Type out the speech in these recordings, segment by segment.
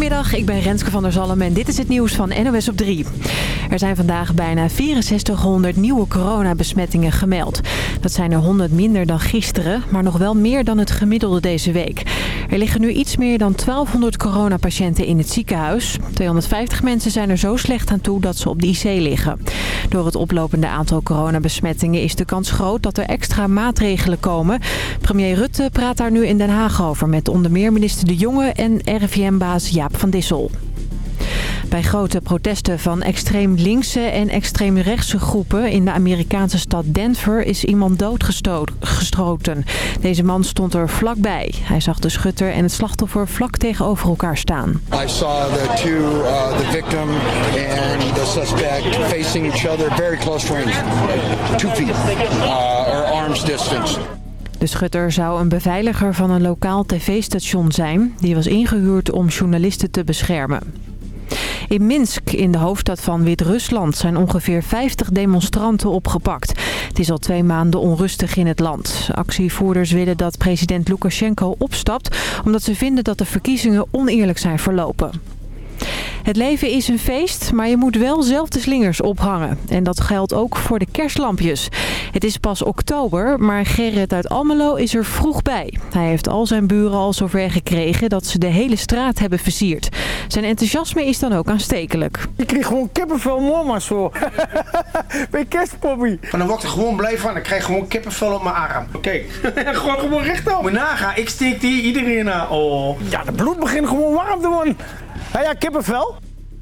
Goedemiddag, ik ben Renske van der Zalm en dit is het nieuws van NOS op 3. Er zijn vandaag bijna 6400 nieuwe coronabesmettingen gemeld. Dat zijn er 100 minder dan gisteren, maar nog wel meer dan het gemiddelde deze week. Er liggen nu iets meer dan 1200 coronapatiënten in het ziekenhuis. 250 mensen zijn er zo slecht aan toe dat ze op de IC liggen. Door het oplopende aantal coronabesmettingen is de kans groot dat er extra maatregelen komen. Premier Rutte praat daar nu in Den Haag over met onder meer minister De Jonge en RIVM-baas Jaap van Dissel. Bij grote protesten van extreem linkse en extreem rechtse groepen in de Amerikaanse stad Denver is iemand doodgeschoten. Deze man stond er vlakbij. Hij zag de schutter en het slachtoffer vlak tegenover elkaar staan. I saw the two, uh, the victim and the suspect facing each other very close range. Two feet uh, or arms distance. De schutter zou een beveiliger van een lokaal tv-station zijn. Die was ingehuurd om journalisten te beschermen. In Minsk, in de hoofdstad van Wit-Rusland, zijn ongeveer 50 demonstranten opgepakt. Het is al twee maanden onrustig in het land. Actievoerders willen dat president Lukashenko opstapt... omdat ze vinden dat de verkiezingen oneerlijk zijn verlopen. Het leven is een feest, maar je moet wel zelf de slingers ophangen. En dat geldt ook voor de kerstlampjes. Het is pas oktober, maar Gerrit uit Almelo is er vroeg bij. Hij heeft al zijn buren al zover gekregen dat ze de hele straat hebben versierd. Zijn enthousiasme is dan ook aanstekelijk. Ik kreeg gewoon kippenvel, mama, zo. Bij kerstpoppie. En dan word ik er gewoon blij van. Ik krijg gewoon kippenvel op mijn arm. Oké, gewoon, gewoon rechtop. Moet nagaan, ik steek die iedereen aan. Oh. Ja, de bloed begint gewoon warm te worden. Ja, ja, kippenvel.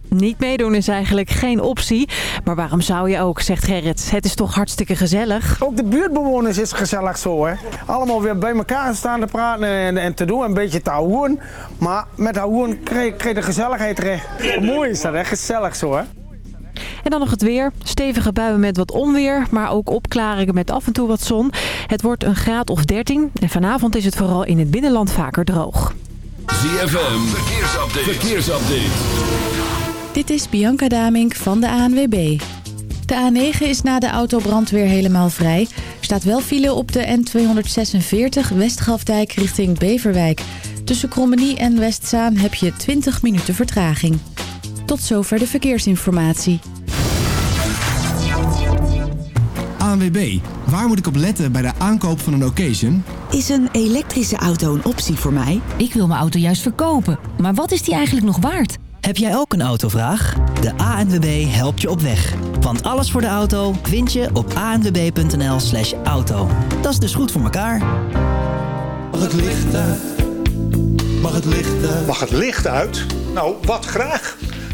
Niet meedoen is eigenlijk geen optie. Maar waarom zou je ook, zegt Gerrit. Het is toch hartstikke gezellig. Ook de buurtbewoners is gezellig zo, hè. Allemaal weer bij elkaar staan te praten en, en te doen. Een beetje te houden. Maar met houden kreeg, kreeg de gezelligheid terecht. Mooi is dat, hè. Gezellig zo, hè. En dan nog het weer. Stevige buien met wat onweer, maar ook opklaringen met af en toe wat zon. Het wordt een graad of 13 en vanavond is het vooral in het binnenland vaker droog. ZFM, verkeersupdate. verkeersupdate. Dit is Bianca Damink van de ANWB. De A9 is na de autobrand weer helemaal vrij. Staat wel file op de N246 Westgrafdijk richting Beverwijk. Tussen Krommenie en Westzaan heb je 20 minuten vertraging. Tot zover de verkeersinformatie. ANWB, waar moet ik op letten bij de aankoop van een occasion? Is een elektrische auto een optie voor mij? Ik wil mijn auto juist verkopen. Maar wat is die eigenlijk nog waard? Heb jij ook een autovraag? De ANWB helpt je op weg. Want alles voor de auto vind je op anwb.nl slash auto. Dat is dus goed voor elkaar. Mag het licht uit? Mag het licht uit? Mag het licht uit? Nou, wat graag.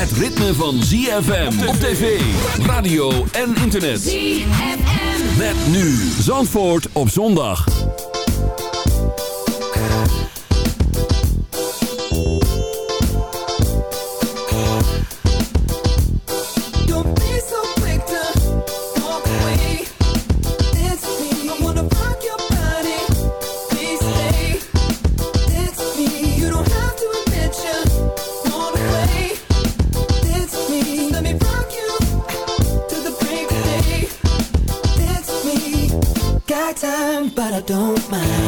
Het ritme van ZFM op tv, radio en internet. ZFM. Met nu Zandvoort op zondag. Don't mind.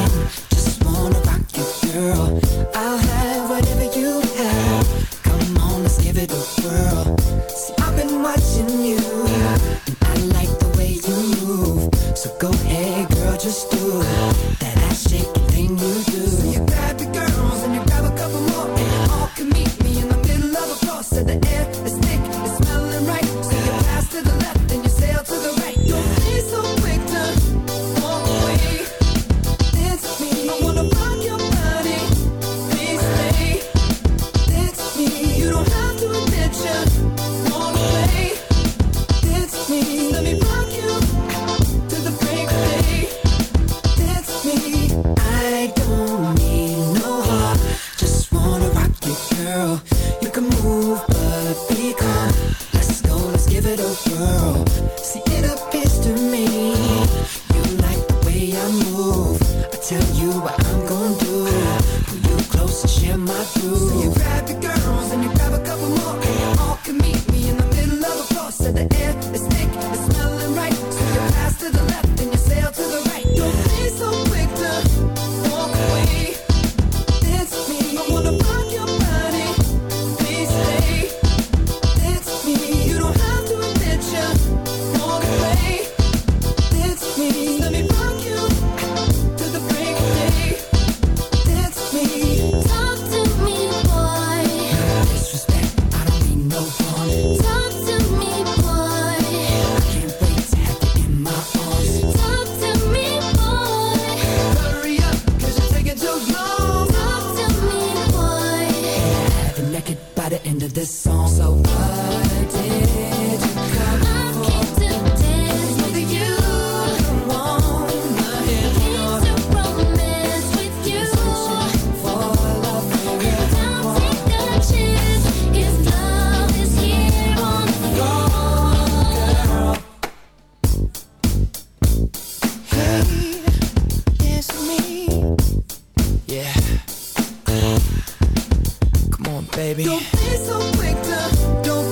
So quick to don't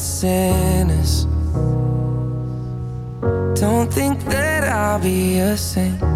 Sinners. Don't think that I'll be a saint.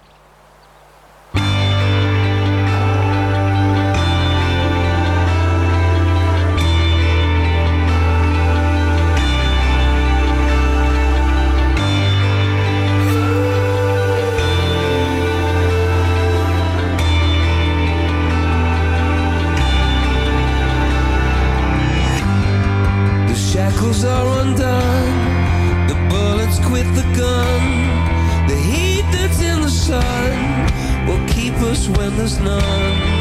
Shackles are undone. The bullets quit the gun. The heat that's in the sun will keep us when there's none.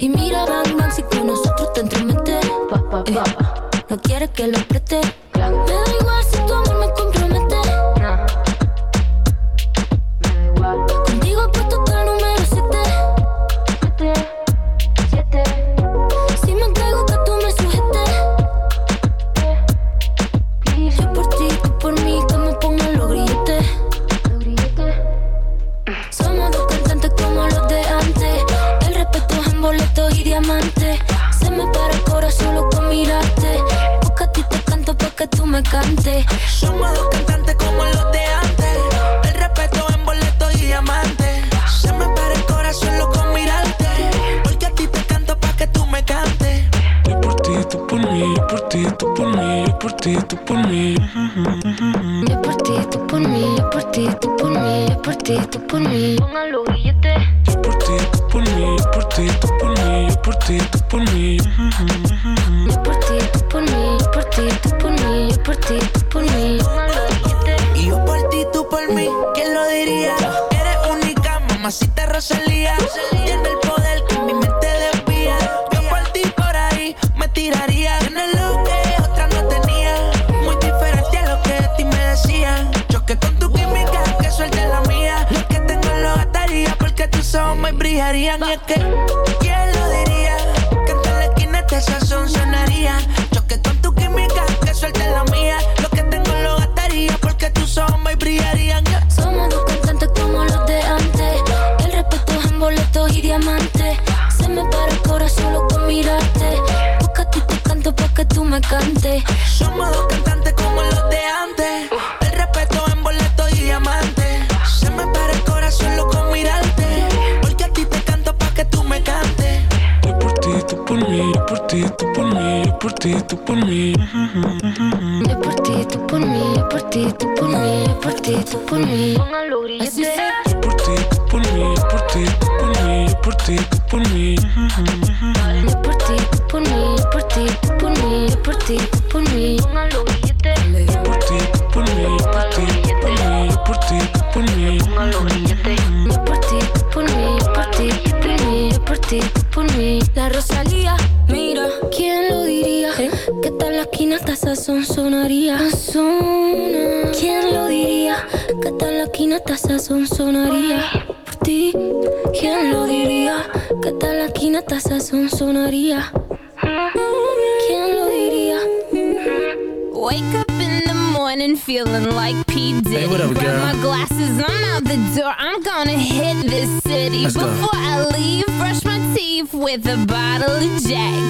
Y mira Bang Bang si con nosotros te entremete. Eh, no quiere que lo preste. Me da ti, tú por mí. Es por ti, tú por mí, por ti, tú por mí, feeling like P. Diddy. Hey, what girl? Grab my glasses, I'm out the door. I'm gonna hit this city. Let's Before go. I leave, brush my teeth with a bottle of Jack.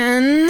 Walk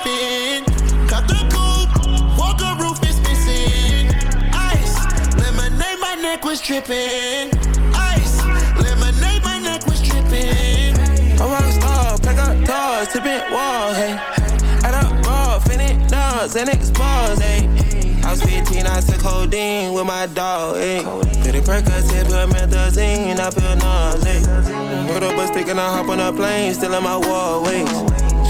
Cut the coupe, walker roof is missing. Ice, lemonade, my neck was dripping. Ice, lemonade, my neck was dripping. I'm a pack up doors, tipping walls, hey. Add up raw, finish dogs, and expose, hey. I was 15, I took codeine with my dog, hey. Pretty Percocet, promethazine, I feel nauseous. Put up a stick and I hop on a plane, still in my wallways.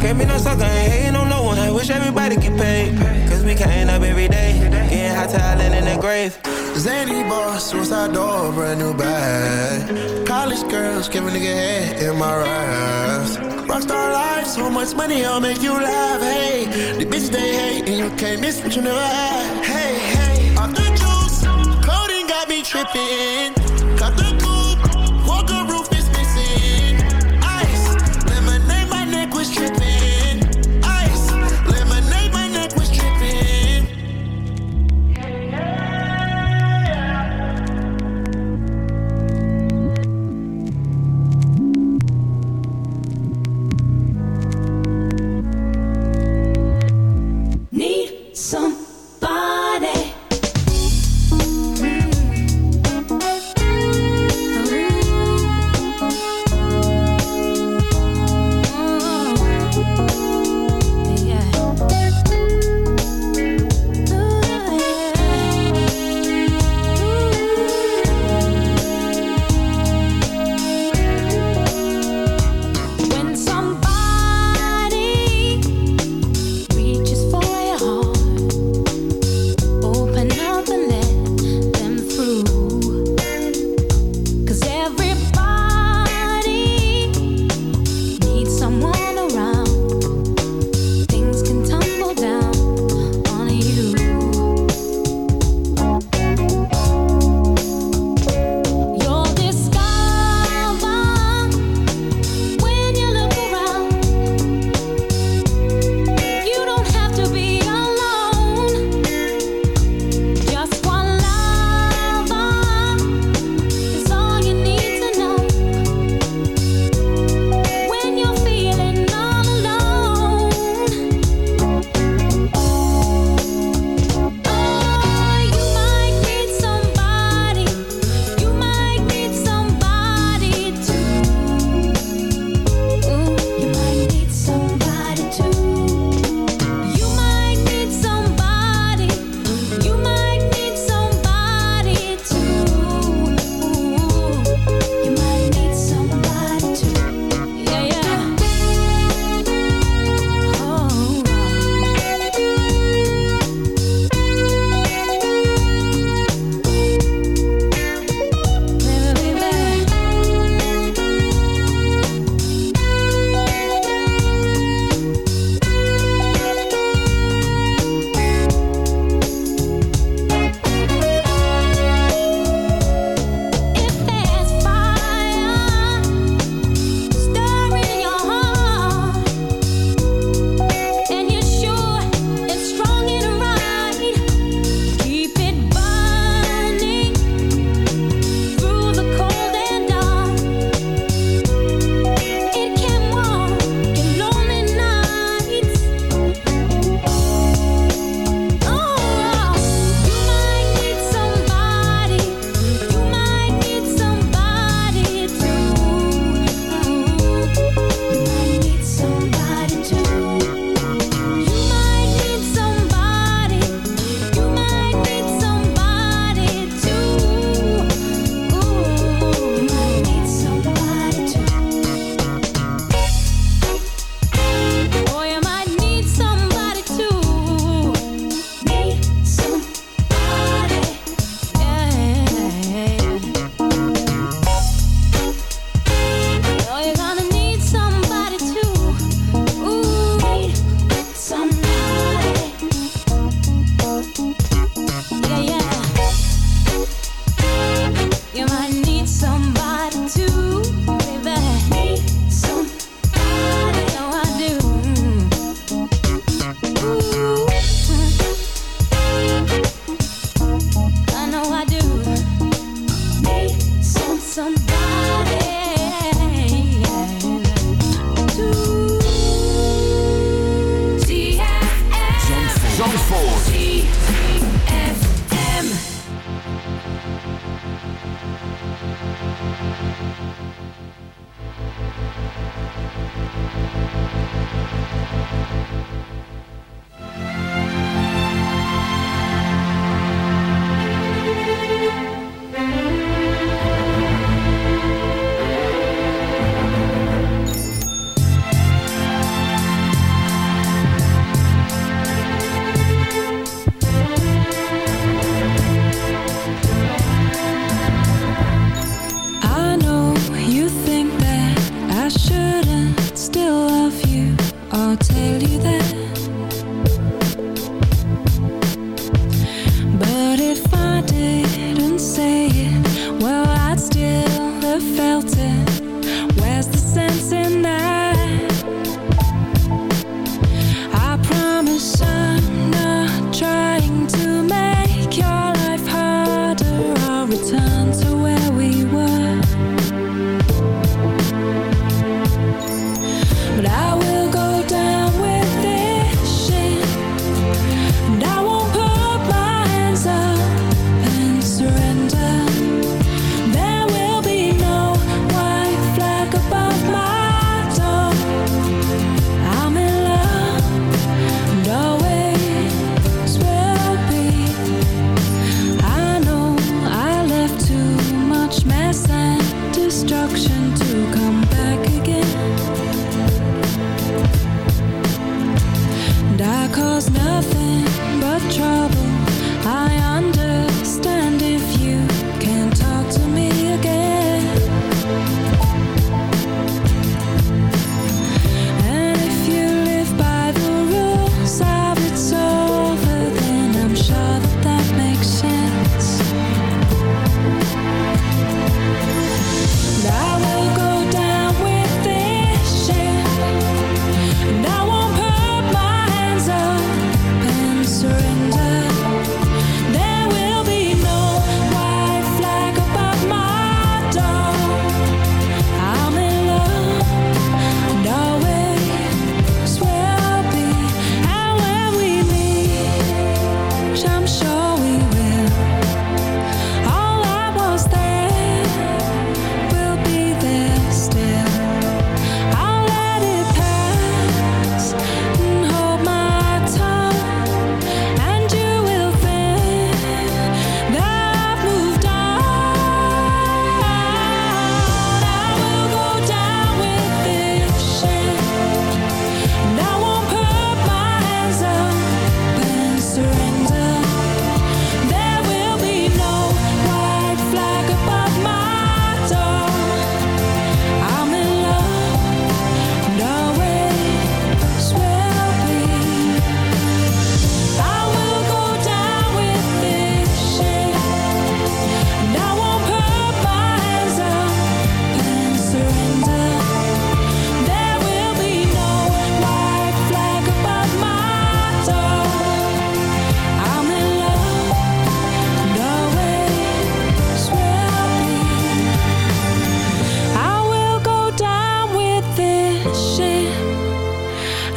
can't be no sucker, ain't hating on no one, I wish everybody get paid. Cause we can't up every day, getting hot talent in the grave. Zany boss, suicide door, brand new bag. College girls, give a nigga head in my raps. Rockstar life, so much money, I'll make you laugh. Hey, the bitch they hate, and you can't miss what you never had. Hey, hey, off the juice, coding got me tripping. Cut the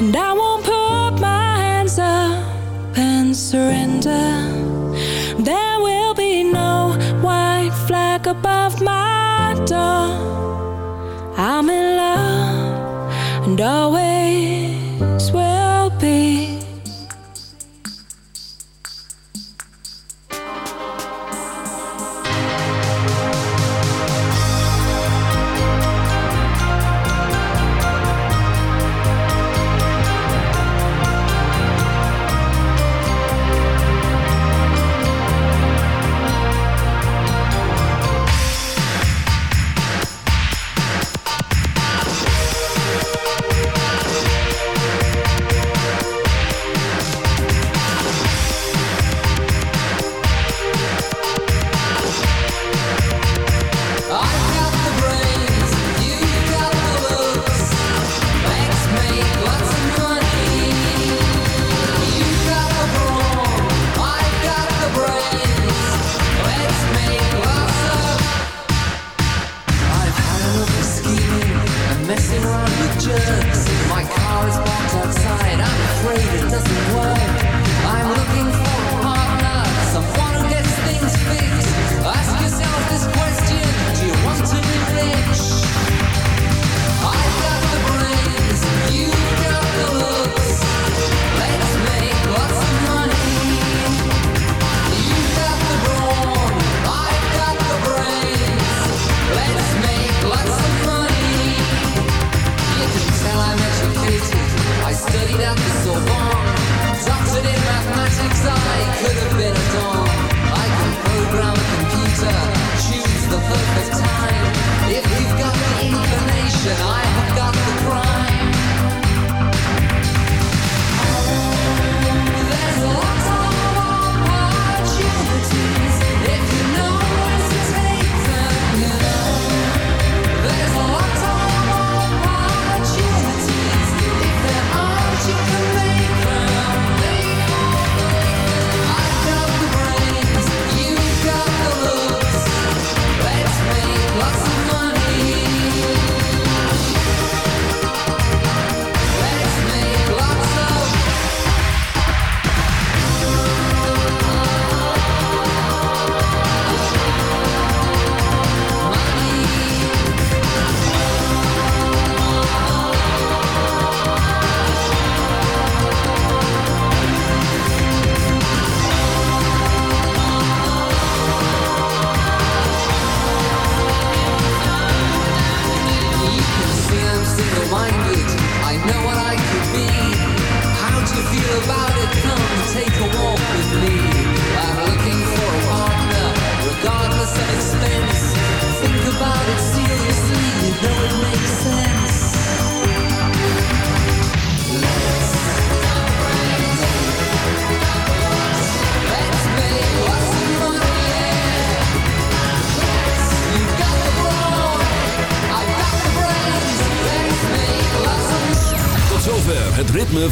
And I won't put my hands up and surrender. There will be no white flag above my door. I'm in love and always